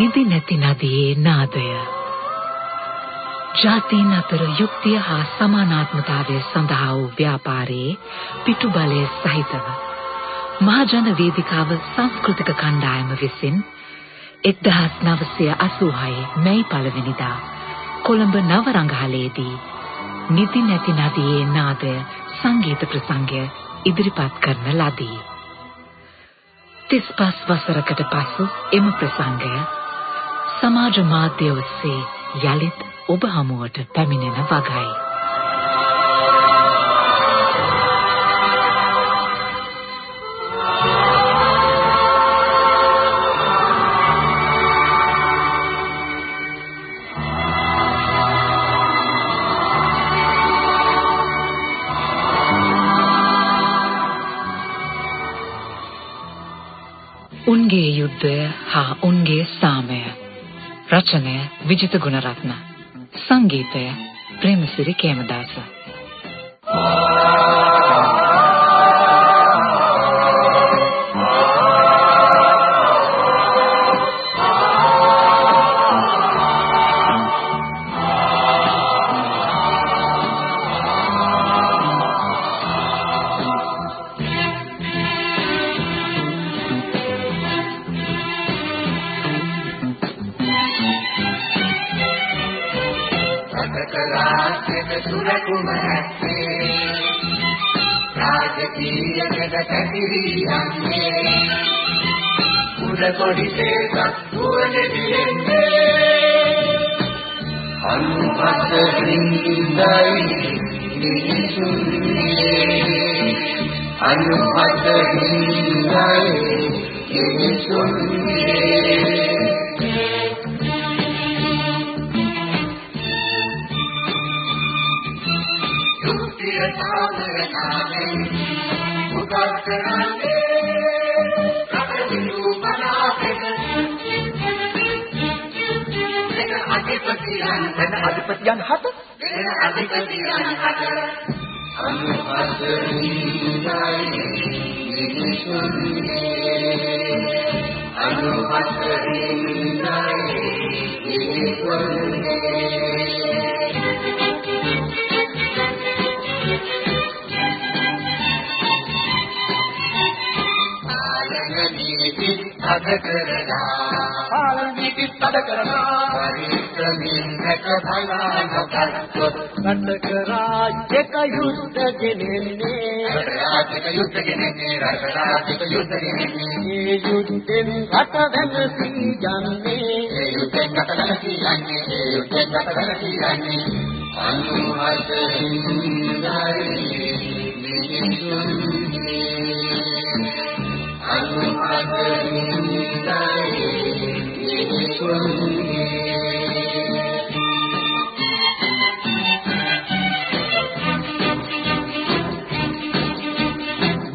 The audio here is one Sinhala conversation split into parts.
නිදි නැති නදියේ නාදය ජාතීන් අතර යුක්තිය හා සමානාත්මතාවය සඳහා වූ ව්‍යාපාරයේ පිටුබලය සහිතව මහජන වේදිකාව සංස්කෘතික කණ්ඩායම විසින් 1986 මැයි පළවෙනිදා කොළඹ නවරංගහලේදී නිදි නැති නදියේ නාදය සංගීත ප්‍රසංගය ඉදිරිපත් කරන ලදී. 35 වසරකට පසු එම ප්‍රසංගය සමාජ මාධ්‍ය ඔස්සේ යලිත් ඔබ හමුවට පැමිණෙන වගයි. රචනය විජිත ගුණරත්න. සංගීතය ප්‍රේමසිරි කේමදාස. සුරකුම ඇත්තේ. රාජකීයකද පැතිරී යන්නේ උඩ කොඩි තේසක් වුවන දියෙන්නේ. අනුපත හිඳයි මිනිසුන්නේ අනුපත හිඳයි මිනිසුන්නේ වෙන අධිපතියන් වෙන අධිපතියන් හත වෙන අධිපතියන් හත අනුපතරින්දයි මිනිසුන්ගේ අනුපතරින්දයි අද කරලා පාලන නීති තද කරලා පරිස්සමින් දැක බලා නොකරතොත් රට කරා එක යුද්ධ ගෙනෙන්නේ රටාතික යුද්ධ ගෙනෙන්නේ රටාතික යුද්ධ ගෙනෙන්නේ මේ යුද්ධෙන් රට වෙනසී යන්නේ ඒ යුද්ධෙන් රට වෙනසී යන්නේ ඒ යුද්ධෙන් රට වෙනසී යන්නේ අනුහසින්දයි මිනිසුන්ගේ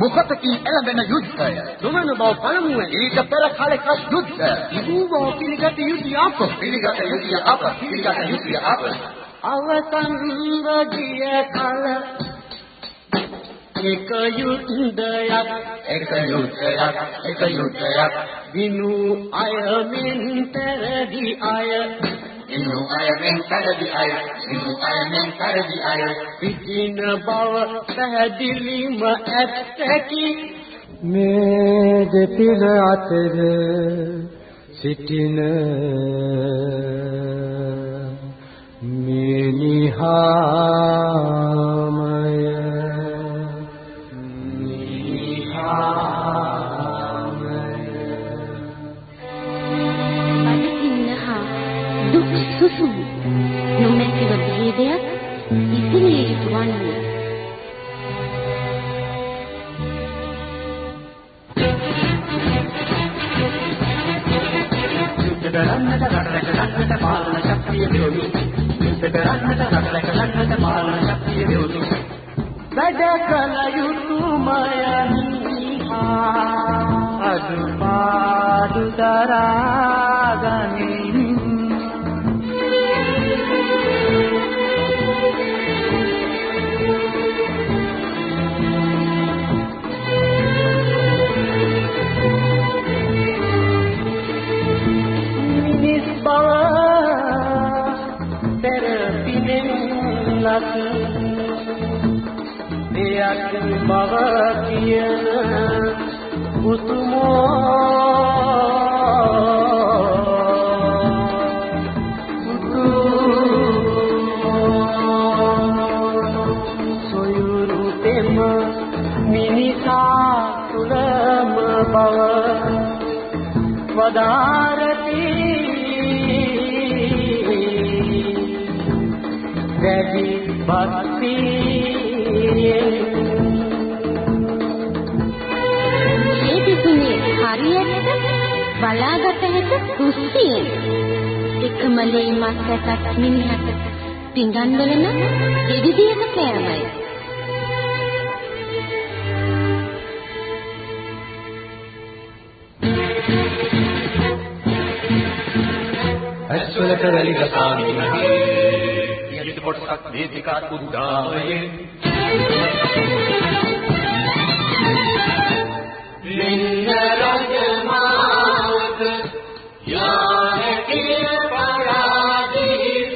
මොහොතකින් එළඹෙන යුද්ධය දුමන බව පළමුවෙන් ඊට පෙර කාලයක යුද්ධ ඉබු බව පිළිගත යුතු අප පිළිගත යුතු අප පිළිගත යුතු අප අවසන් ගිය කල එක යුද්ධයක් එක යුද්ධයක් එක යුද්ධයක් විනු අය මෙන් පෙරදි අය. ඉන්නු අය මෙන් කරදි අය ඉන්නු අය මෙන් කරදි අය. පිටින බව පැහැදිලිම ඇත්තකි. මේ දෙපිළ අතර සිටින මිනිහාමය ඉතිරිය යුතු වන්නේ යුද්ධ කරන්නට රටරක ලන්නට පාලන ශක්තිය දෙවනු යුද්ධ කරන්නට රටරක ලන්නට පාලන ශක්තිය දෙවනු වැඩ කල යුතුමයනි අදුපාදු දෙයක් බව කියන උතුමෝ මිනිසා තුළම බව වදාර භක්තියෙන් මේ පිටුනේ හරියට බලාගත හැක කුස්සියෙන් එකම ලේ මස් ඇටක් මිනිහට පිඟන් වලන එවිදියක කෑමයි ඇස්වලට වැලි ගසාමිනේ යටි කොටසක් වේදිකා උද්දාමයෙන්. නින්න රජමාත පරාජිත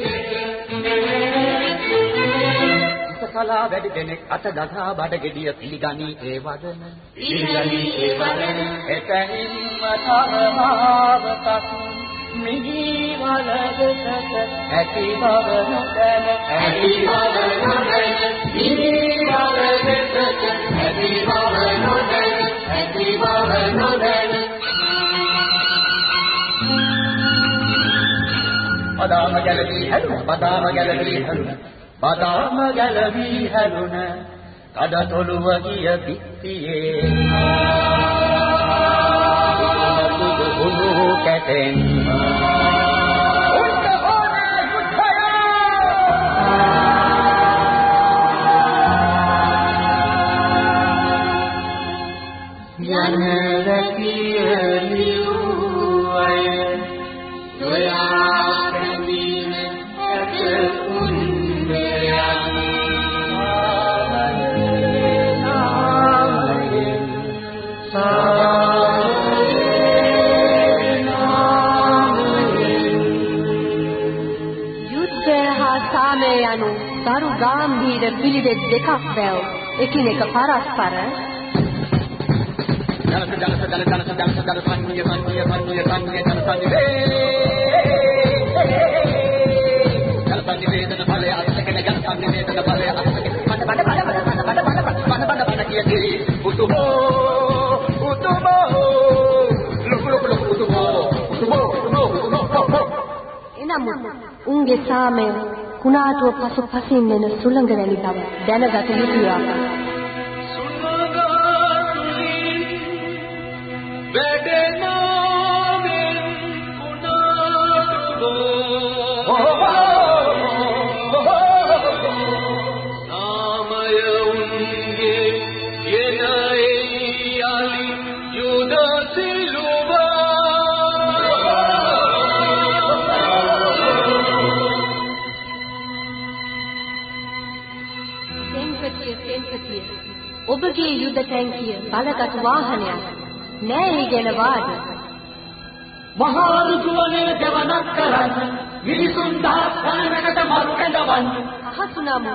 කලා වැඩි දෙනෙක් අත ගසා බඩ ගෙඩිය පිළිගනී ඒ වදන. පිළිගනී ඒ වදන. එතනින්ම තරමාවතක් මිහි වලකට ඇති බව නොදැන ඇති බව නොදැන නිවිවලකට ඇති බව නොදැන ඇති බව නොදැන බදාම ගැලවී හැලුන. බදාම ගැලවී හැලුන. බදාම ගැලවී හැලුන කඩතොළුව ගිය පිටියේ Fatima ගාම්භීර පිළිවෙත් දෙකක් වැව එකිනෙක පරස්පර ජනස ජනස ජන ජනස ජනස ජන සංඤ්ඤ සංඤ්ඤ සංඤ්ඤ සංඤ්ඤ ජන සංඤ්ඤ ජන සංඤ්ඤ වේදන ඵලය අත්කෙන ජන සංඤ්ඤ වේදන ඵලය අත්කෙන බඩ බඩ බඩ බඩ බඩ බඩ බඩ බඩ බඩ බඩ කියති උතුමෝ උතුමෝ ලොකු ලොකු ලොකු උතුමෝ උතුමෝ උතුමෝ උතුමෝ එනමුත් උන්ගේ සාමය කුණාටුව පසු පසින් එන සුළඟ වැනි බව දැනගත යුතුය අප. සෙන්පතිය ඔබගේ යුද ටැංකිය බලගත් වාහනයක්. නෑ ඒ ගැන වාද. මහා රුතුවනේ දෙවනක් කරන්න මිනිසුන් දහස් ගණනකට මරු කැඳවන්න. අහසු නම.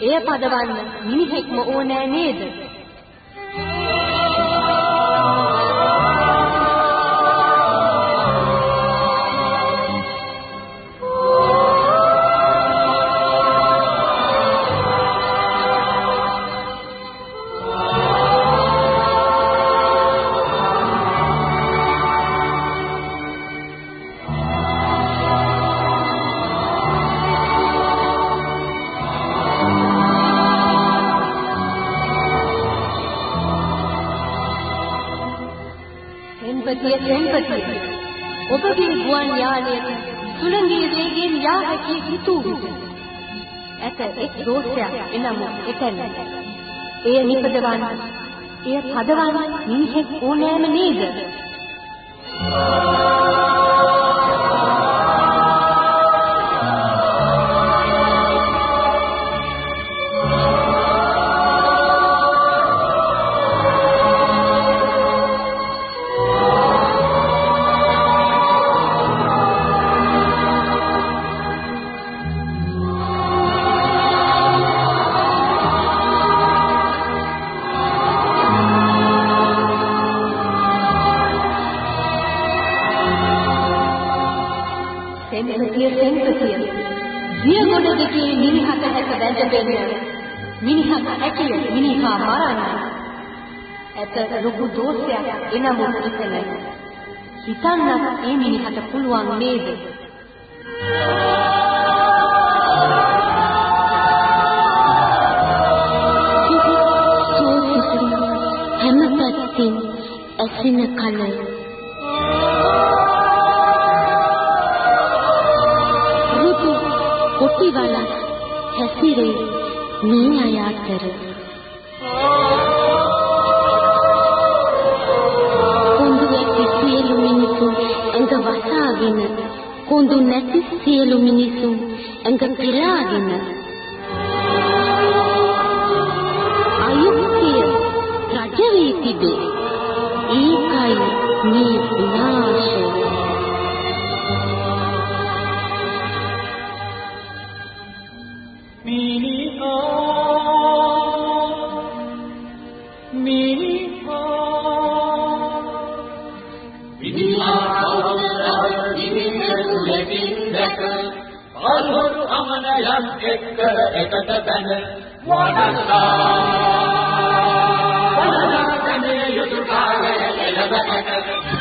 එය පදවන්න මිනිහෙක්ම ඕනෑ නේද සෙන්පතිය සෙන්පතිය ඔබගේ ගුවන් යානයට සුළඟේ වේගයෙන් යා හැකි හිතූ විට ඇත එක් දෝෂයක් එනම එතන. එය නිපදවන්න එය පදවන්න මිනිහෙක් ඕනෑම නේද? සෙන්පතිය. දියගොඩ දෙකේ මිනිහට හැක බැඳගෙන මිනිහට ඇකිය මිනිහා මරණ. ඇත ලොකු දෝෂයක් එනමුත් ඉතන. හිතන්නත් ඒ මිනිහට පුළුවන් නේද? හැම පැත්තෙන් ඇසෙන කලයි කොටිවල හැසිරේ මේ අය අතර කොඳු ඇති සියලු මිනිසුන් ඇඟ වසාගෙන කොඳු නැති සියලු මිනිසුන් ඇඟ පෙරාගෙන. අයුක්තිය රජ වී තිබේ. ඒකයි මේ විනාශය. විදිලා කවුරුද ඉන්නේ ලෙකින් දැක අල්හොරු අමනයන් එක්ක එකට බැන වඩලා වඩලාගෙන යුතු කාලය එළබැට